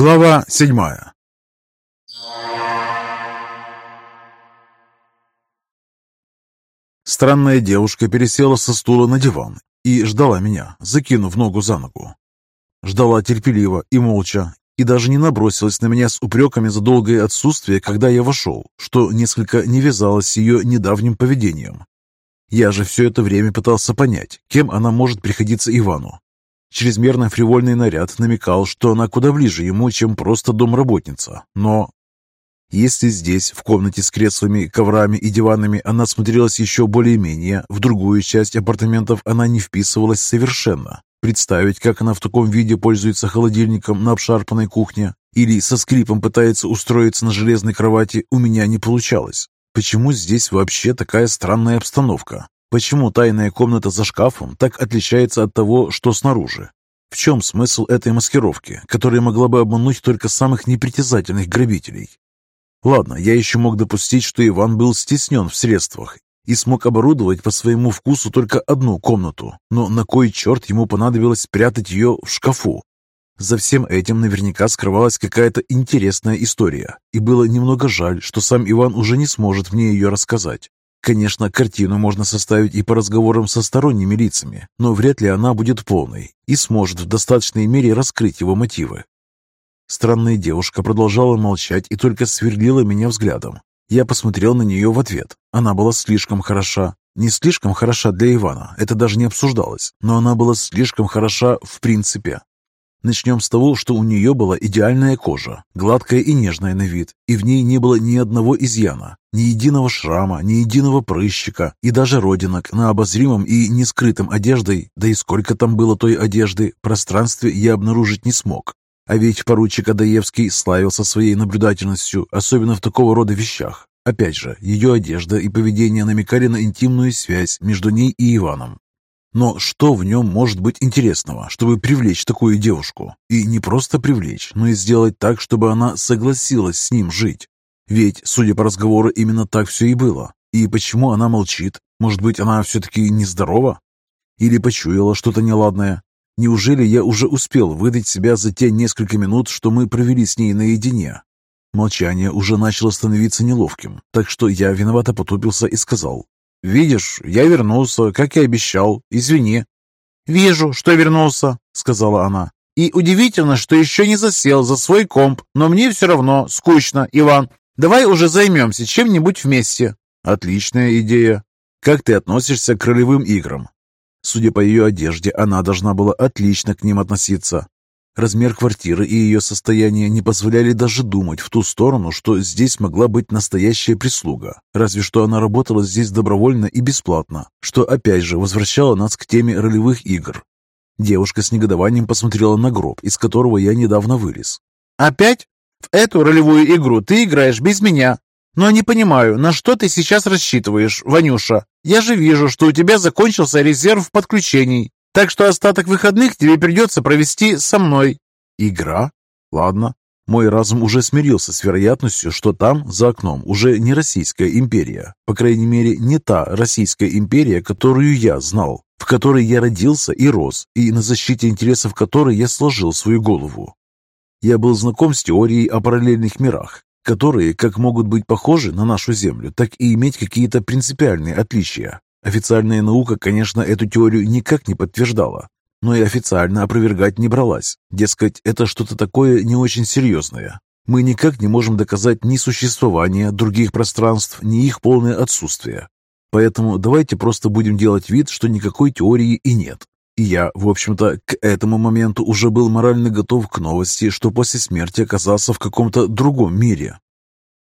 Глава седьмая Странная девушка пересела со стула на диван и ждала меня, закинув ногу за ногу. Ждала терпеливо и молча, и даже не набросилась на меня с упреками за долгое отсутствие, когда я вошел, что несколько не вязалось с ее недавним поведением. Я же все это время пытался понять, кем она может приходиться Ивану. Чрезмерно фривольный наряд намекал, что она куда ближе ему, чем просто домработница. Но если здесь, в комнате с креслами, коврами и диванами, она смотрелась еще более-менее, в другую часть апартаментов она не вписывалась совершенно. Представить, как она в таком виде пользуется холодильником на обшарпанной кухне или со скрипом пытается устроиться на железной кровати, у меня не получалось. Почему здесь вообще такая странная обстановка? Почему тайная комната за шкафом так отличается от того, что снаружи? В чем смысл этой маскировки, которая могла бы обмануть только самых непритязательных грабителей? Ладно, я еще мог допустить, что Иван был стеснен в средствах и смог оборудовать по своему вкусу только одну комнату, но на кой черт ему понадобилось спрятать ее в шкафу? За всем этим наверняка скрывалась какая-то интересная история, и было немного жаль, что сам Иван уже не сможет мне ее рассказать. Конечно, картину можно составить и по разговорам со сторонними лицами, но вряд ли она будет полной и сможет в достаточной мере раскрыть его мотивы. Странная девушка продолжала молчать и только сверлила меня взглядом. Я посмотрел на нее в ответ. Она была слишком хороша. Не слишком хороша для Ивана, это даже не обсуждалось, но она была слишком хороша в принципе. Начнем с того, что у нее была идеальная кожа, гладкая и нежная на вид, и в ней не было ни одного изъяна, ни единого шрама, ни единого прыщика, и даже родинок на обозримом и не скрытом одеждой, да и сколько там было той одежды, пространстве я обнаружить не смог. А ведь поручик Адаевский славился своей наблюдательностью, особенно в такого рода вещах. Опять же, ее одежда и поведение намекали на интимную связь между ней и Иваном. Но что в нем может быть интересного, чтобы привлечь такую девушку? И не просто привлечь, но и сделать так, чтобы она согласилась с ним жить. Ведь, судя по разговору, именно так все и было. И почему она молчит? Может быть, она все-таки нездорова? Или почуяла что-то неладное? Неужели я уже успел выдать себя за те несколько минут, что мы провели с ней наедине? Молчание уже начало становиться неловким, так что я виновато потупился и сказал, «Видишь, я вернулся, как и обещал. Извини». «Вижу, что вернулся», — сказала она. «И удивительно, что еще не засел за свой комп, но мне все равно скучно, Иван. Давай уже займемся чем-нибудь вместе». «Отличная идея. Как ты относишься к ролевым играм?» Судя по ее одежде, она должна была отлично к ним относиться. Размер квартиры и ее состояние не позволяли даже думать в ту сторону, что здесь могла быть настоящая прислуга. Разве что она работала здесь добровольно и бесплатно, что опять же возвращало нас к теме ролевых игр. Девушка с негодованием посмотрела на гроб, из которого я недавно вылез. «Опять? В эту ролевую игру ты играешь без меня. Но не понимаю, на что ты сейчас рассчитываешь, Ванюша? Я же вижу, что у тебя закончился резерв подключений. Так что остаток выходных тебе придется провести со мной». «Игра? Ладно». Мой разум уже смирился с вероятностью, что там, за окном, уже не Российская империя. По крайней мере, не та Российская империя, которую я знал, в которой я родился и рос, и на защите интересов которой я сложил свою голову. Я был знаком с теорией о параллельных мирах, которые как могут быть похожи на нашу Землю, так и иметь какие-то принципиальные отличия. Официальная наука, конечно, эту теорию никак не подтверждала, но и официально опровергать не бралась. Дескать, это что-то такое не очень серьезное. Мы никак не можем доказать ни существование других пространств, ни их полное отсутствие. Поэтому давайте просто будем делать вид, что никакой теории и нет. И я, в общем-то, к этому моменту уже был морально готов к новости, что после смерти оказался в каком-то другом мире.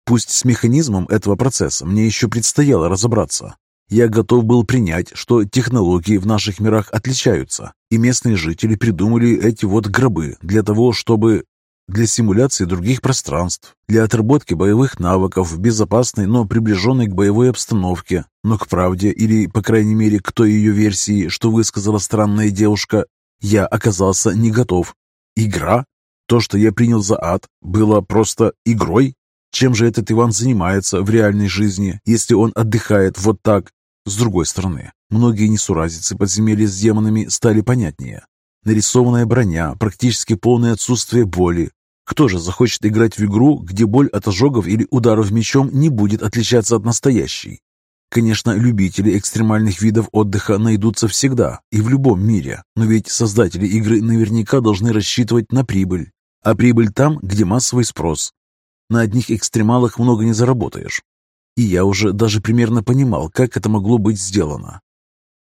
Пусть с механизмом этого процесса мне еще предстояло разобраться, я готов был принять, что технологии в наших мирах отличаются, и местные жители придумали эти вот гробы для того, чтобы... для симуляции других пространств, для отработки боевых навыков в безопасной, но приближенной к боевой обстановке. Но к правде, или, по крайней мере, к той ее версии, что высказала странная девушка, я оказался не готов. Игра? То, что я принял за ад, было просто игрой? Чем же этот Иван занимается в реальной жизни, если он отдыхает вот так, с другой стороны, многие несуразицы подземелья с демонами стали понятнее. Нарисованная броня, практически полное отсутствие боли. Кто же захочет играть в игру, где боль от ожогов или ударов мечом не будет отличаться от настоящей? Конечно, любители экстремальных видов отдыха найдутся всегда и в любом мире, но ведь создатели игры наверняка должны рассчитывать на прибыль. А прибыль там, где массовый спрос. На одних экстремалах много не заработаешь. И я уже даже примерно понимал, как это могло быть сделано.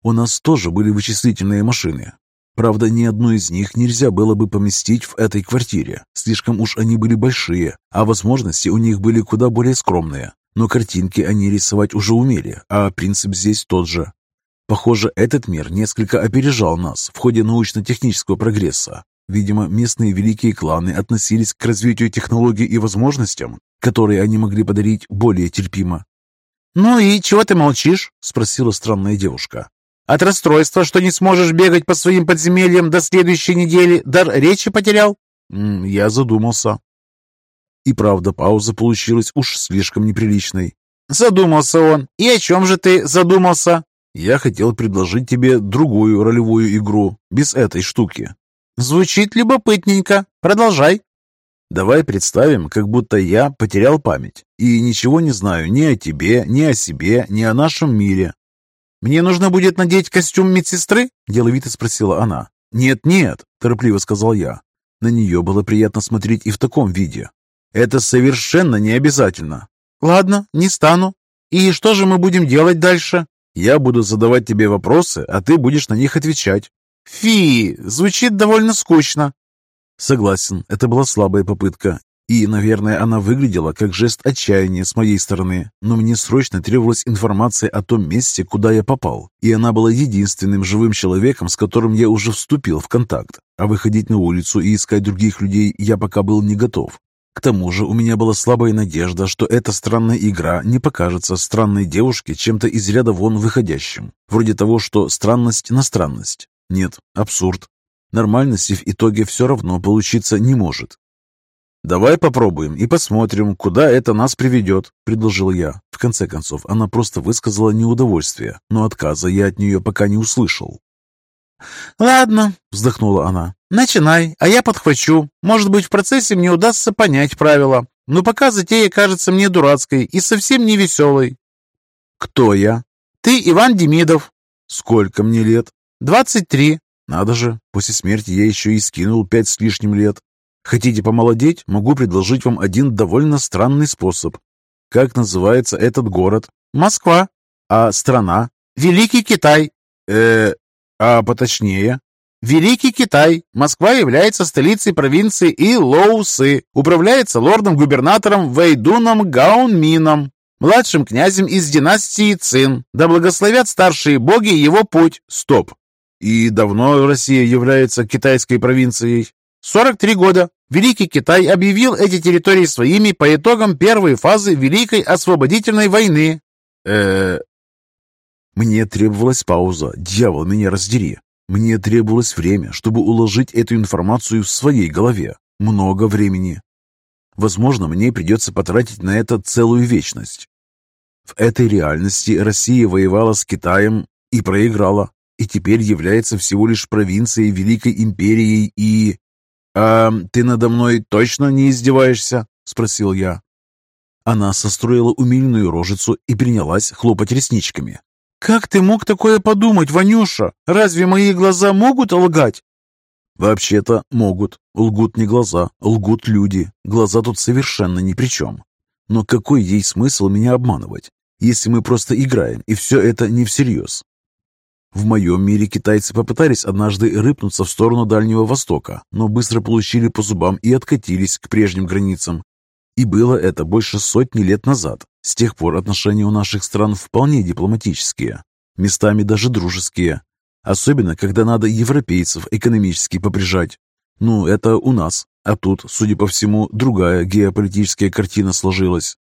У нас тоже были вычислительные машины. Правда, ни одну из них нельзя было бы поместить в этой квартире. Слишком уж они были большие, а возможности у них были куда более скромные. Но картинки они рисовать уже умели, а принцип здесь тот же. Похоже, этот мир несколько опережал нас в ходе научно-технического прогресса. Видимо, местные великие кланы относились к развитию технологий и возможностям, которые они могли подарить, более терпимо. «Ну и чего ты молчишь?» – спросила странная девушка. «От расстройства, что не сможешь бегать по своим подземельям до следующей недели, дар речи потерял?» Я задумался. И правда, пауза получилась уж слишком неприличной. «Задумался он. И о чем же ты задумался?» «Я хотел предложить тебе другую ролевую игру, без этой штуки». «Звучит любопытненько. Продолжай». «Давай представим, как будто я потерял память и ничего не знаю ни о тебе, ни о себе, ни о нашем мире». «Мне нужно будет надеть костюм медсестры?» – деловито спросила она. «Нет-нет», – торопливо сказал я. На нее было приятно смотреть и в таком виде. Это совершенно не обязательно. Ладно, не стану. И что же мы будем делать дальше? Я буду задавать тебе вопросы, а ты будешь на них отвечать. Фи, звучит довольно скучно. Согласен, это была слабая попытка. И, наверное, она выглядела как жест отчаяния с моей стороны, но мне срочно требовалась информация о том месте, куда я попал, и она была единственным живым человеком, с которым я уже вступил в контакт, а выходить на улицу и искать других людей я пока был не готов. К тому же у меня была слабая надежда, что эта странная игра не покажется странной девушке чем-то из ряда вон выходящим, вроде того, что странность на странность. Нет, абсурд. Нормальности в итоге все равно получиться не может. «Давай попробуем и посмотрим, куда это нас приведет», — предложил я. В конце концов, она просто высказала неудовольствие, но отказа я от нее пока не услышал. «Ладно», — вздохнула она, — «начинай, а я подхвачу. Может быть, в процессе мне удастся понять правила. Но пока затея кажется мне дурацкой и совсем не веселой». «Кто я?» «Ты Иван Демидов». «Сколько мне лет?» «Двадцать три». «Надо же, после смерти я еще и скинул пять с лишним лет. Хотите помолодеть? Могу предложить вам один довольно странный способ. Как называется этот город?» «Москва». «А страна?» «Великий Китай». «Э, а поточнее? Великий Китай. Москва является столицей провинции Илоусы. Управляется лордом-губернатором Вэйдуном Гаунмином, младшим князем из династии Цин. Да благословят старшие боги его путь. Стоп. И давно Россия является китайской провинцией? 43 года. Великий Китай объявил эти территории своими по итогам первой фазы Великой освободительной войны. Э, мне требовалась пауза, дьявол, меня раздери. Мне требовалось время, чтобы уложить эту информацию в своей голове. Много времени. Возможно, мне придется потратить на это целую вечность. В этой реальности Россия воевала с Китаем и проиграла, и теперь является всего лишь провинцией Великой Империей и... «А ты надо мной точно не издеваешься?» – спросил я. Она состроила умильную рожицу и принялась хлопать ресничками. «Как ты мог такое подумать, Ванюша? Разве мои глаза могут лгать?» «Вообще-то могут. Лгут не глаза, лгут люди. Глаза тут совершенно ни при чем. Но какой ей смысл меня обманывать, если мы просто играем, и все это не всерьез?» В моем мире китайцы попытались однажды рыпнуться в сторону Дальнего Востока, но быстро получили по зубам и откатились к прежним границам. И было это больше сотни лет назад. С тех пор отношения у наших стран вполне дипломатические, местами даже дружеские. Особенно, когда надо европейцев экономически поприжать. Ну, это у нас. А тут, судя по всему, другая геополитическая картина сложилась.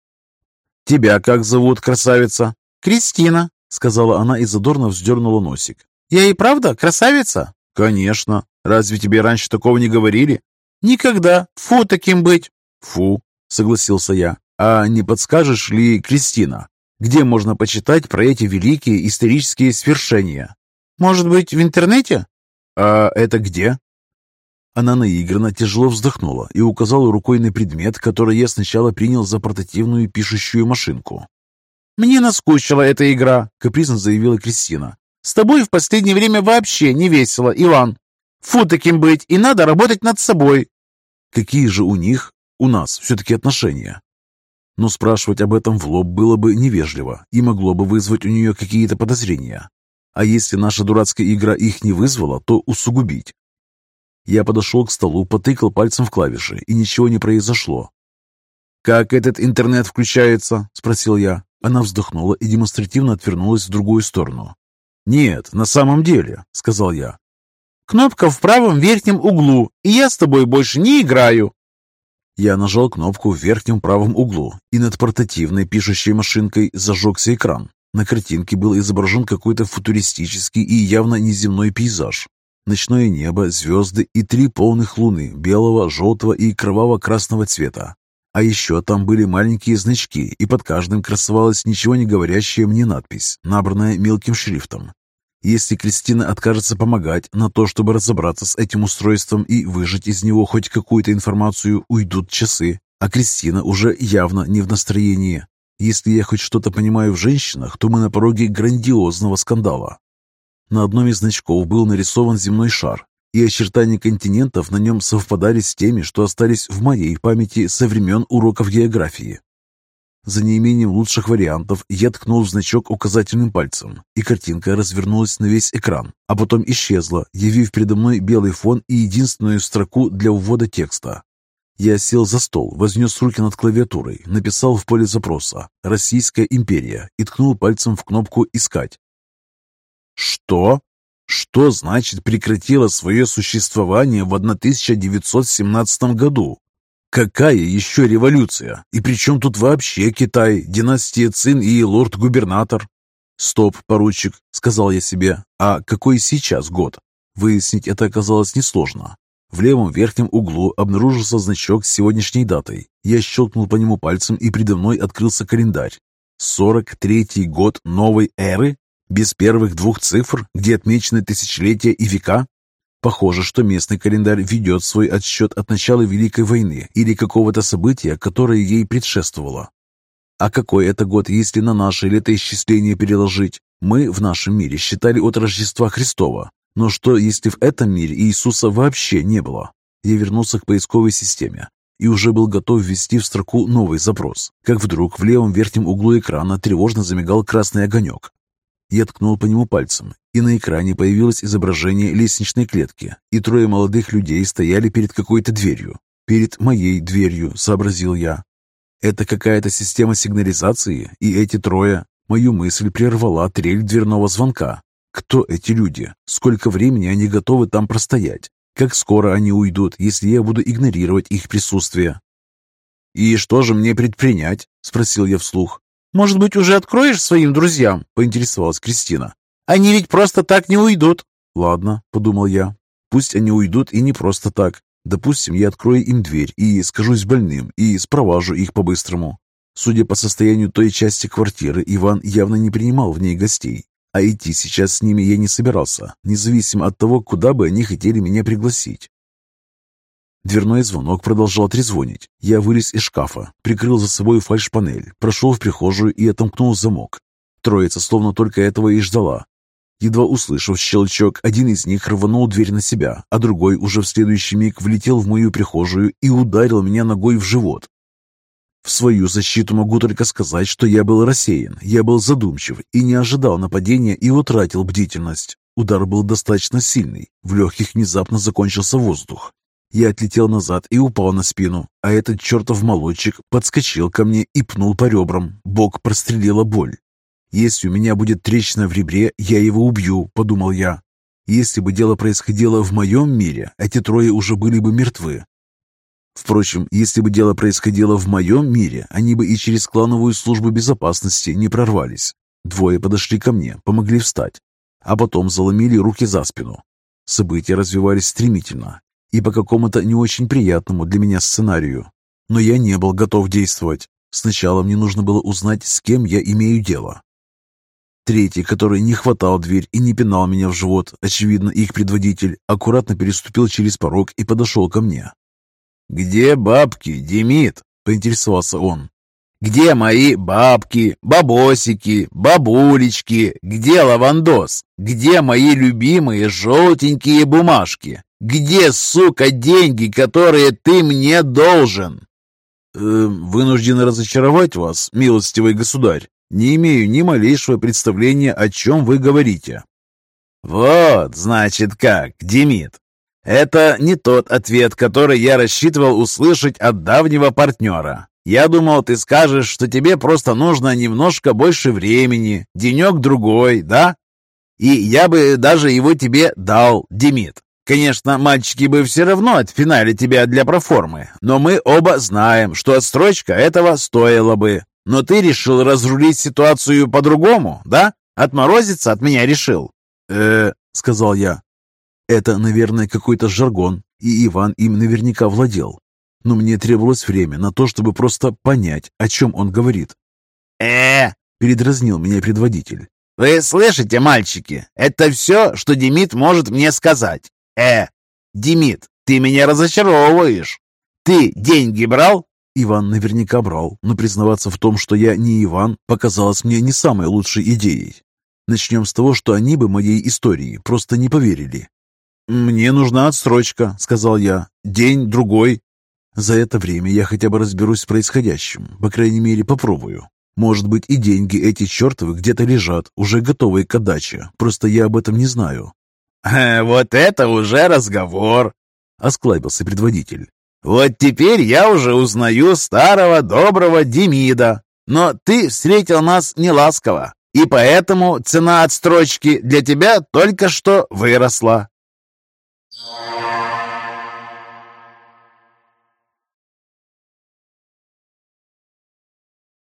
«Тебя как зовут, красавица?» «Кристина», — сказала она и задорно вздернула носик. «Я и правда красавица?» «Конечно. Разве тебе раньше такого не говорили?» «Никогда. Фу таким быть». «Фу согласился я. «А не подскажешь ли, Кристина, где можно почитать про эти великие исторические свершения?» «Может быть, в интернете?» «А это где?» Она наигранно тяжело вздохнула и указала рукой на предмет, который я сначала принял за портативную пишущую машинку. «Мне наскучила эта игра», — капризно заявила Кристина. «С тобой в последнее время вообще не весело, Иван. Фу таким быть, и надо работать над собой». Какие же у них, у нас все-таки отношения? Но спрашивать об этом в лоб было бы невежливо и могло бы вызвать у нее какие-то подозрения. А если наша дурацкая игра их не вызвала, то усугубить. Я подошел к столу, потыкал пальцем в клавиши, и ничего не произошло. «Как этот интернет включается?» – спросил я. Она вздохнула и демонстративно отвернулась в другую сторону. «Нет, на самом деле», – сказал я. «Кнопка в правом верхнем углу, и я с тобой больше не играю», я нажал кнопку в верхнем правом углу, и над портативной пишущей машинкой зажегся экран. На картинке был изображен какой-то футуристический и явно неземной пейзаж. Ночное небо, звезды и три полных луны белого, желтого и кроваво-красного цвета. А еще там были маленькие значки, и под каждым красовалась ничего не говорящая мне надпись, набранная мелким шрифтом. Если Кристина откажется помогать на то, чтобы разобраться с этим устройством и выжать из него хоть какую-то информацию, уйдут часы, а Кристина уже явно не в настроении. Если я хоть что-то понимаю в женщинах, то мы на пороге грандиозного скандала. На одном из значков был нарисован земной шар, и очертания континентов на нем совпадали с теми, что остались в моей памяти со времен уроков географии. За неимением лучших вариантов я ткнул в значок указательным пальцем, и картинка развернулась на весь экран, а потом исчезла, явив передо мной белый фон и единственную строку для ввода текста. Я сел за стол, вознес руки над клавиатурой, написал в поле запроса «Российская империя» и ткнул пальцем в кнопку «Искать». Что? Что значит прекратила свое существование в 1917 году? Какая еще революция? И при чем тут вообще Китай, династия Цин и лорд-губернатор? Стоп, поручик, сказал я себе. А какой сейчас год? Выяснить это оказалось несложно. В левом верхнем углу обнаружился значок с сегодняшней датой. Я щелкнул по нему пальцем, и передо мной открылся календарь. 43-й год новой эры? Без первых двух цифр, где отмечены тысячелетия и века? Похоже, что местный календарь ведет свой отсчет от начала Великой войны или какого-то события, которое ей предшествовало. А какой это год, если на наше летоисчисление переложить? Мы в нашем мире считали от Рождества Христова. Но что, если в этом мире Иисуса вообще не было? Я вернулся к поисковой системе и уже был готов ввести в строку новый запрос, как вдруг в левом верхнем углу экрана тревожно замигал красный огонек. Я ткнул по нему пальцем, и на экране появилось изображение лестничной клетки, и трое молодых людей стояли перед какой-то дверью. «Перед моей дверью», — сообразил я. «Это какая-то система сигнализации, и эти трое...» Мою мысль прервала трель дверного звонка. Кто эти люди? Сколько времени они готовы там простоять? Как скоро они уйдут, если я буду игнорировать их присутствие? «И что же мне предпринять?» — спросил я вслух. «Может быть, уже откроешь своим друзьям?» — поинтересовалась Кристина. «Они ведь просто так не уйдут». «Ладно», — подумал я. «Пусть они уйдут и не просто так. Допустим, я открою им дверь и скажусь больным, и спроважу их по-быстрому». Судя по состоянию той части квартиры, Иван явно не принимал в ней гостей. А идти сейчас с ними я не собирался, независимо от того, куда бы они хотели меня пригласить. Дверной звонок продолжал трезвонить. Я вылез из шкафа, прикрыл за собой фальш-панель, прошел в прихожую и отомкнул замок. Троица словно только этого и ждала. Едва услышав щелчок, один из них рванул дверь на себя, а другой уже в следующий миг влетел в мою прихожую и ударил меня ногой в живот. В свою защиту могу только сказать, что я был рассеян, я был задумчив и не ожидал нападения и утратил бдительность. Удар был достаточно сильный, в легких внезапно закончился воздух. Я отлетел назад и упал на спину, а этот чертов молодчик подскочил ко мне и пнул по ребрам. Бок прострелила боль. «Если у меня будет трещина в ребре, я его убью», — подумал я. Если бы дело происходило в моем мире, эти трое уже были бы мертвы. Впрочем, если бы дело происходило в моем мире, они бы и через клановую службу безопасности не прорвались. Двое подошли ко мне, помогли встать, а потом заломили руки за спину. События развивались стремительно, и по какому-то не очень приятному для меня сценарию. Но я не был готов действовать. Сначала мне нужно было узнать, с кем я имею дело. Третий, который не хватал дверь и не пинал меня в живот, очевидно, их предводитель, аккуратно переступил через порог и подошел ко мне. «Где бабки, Демид?» — поинтересовался он. «Где мои бабки, бабосики, бабулечки? Где лавандос? Где мои любимые желтенькие бумажки? Где, сука, деньги, которые ты мне должен?» э, «Вынужден разочаровать вас, милостивый государь. Не имею ни малейшего представления, о чем вы говорите». «Вот, значит, как, Демид. Это не тот ответ, который я рассчитывал услышать от давнего партнера. Я думал, ты скажешь, что тебе просто нужно немножко больше времени, денек-другой, да? И я бы даже его тебе дал, Демид. Конечно, мальчики бы все равно отфинали тебя для проформы, но мы оба знаем, что отстрочка этого стоила бы. Но ты решил разрулить ситуацию по-другому, да? Отморозиться от меня решил?» «Э-э», сказал я. Это, наверное, какой-то жаргон, и Иван им наверняка владел. Но мне требовалось время на то, чтобы просто понять, о чем он говорит. э передразнил меня предводитель. «Вы слышите, мальчики? Это все, что Демид может мне сказать. Э, Демид, ты меня разочаровываешь. Ты деньги брал?» Иван наверняка брал, но признаваться в том, что я не Иван, показалось мне не самой лучшей идеей. Начнем с того, что они бы моей истории просто не поверили. «Мне нужна отсрочка», — сказал я. «День, другой». За это время я хотя бы разберусь с происходящим, по крайней мере, попробую. Может быть, и деньги эти чертовы где-то лежат, уже готовые к отдаче, просто я об этом не знаю. «Э, «Вот это уже разговор!» — осклабился предводитель. Вот теперь я уже узнаю старого доброго Демида. Но ты встретил нас неласково, и поэтому цена отстрочки для тебя только что выросла.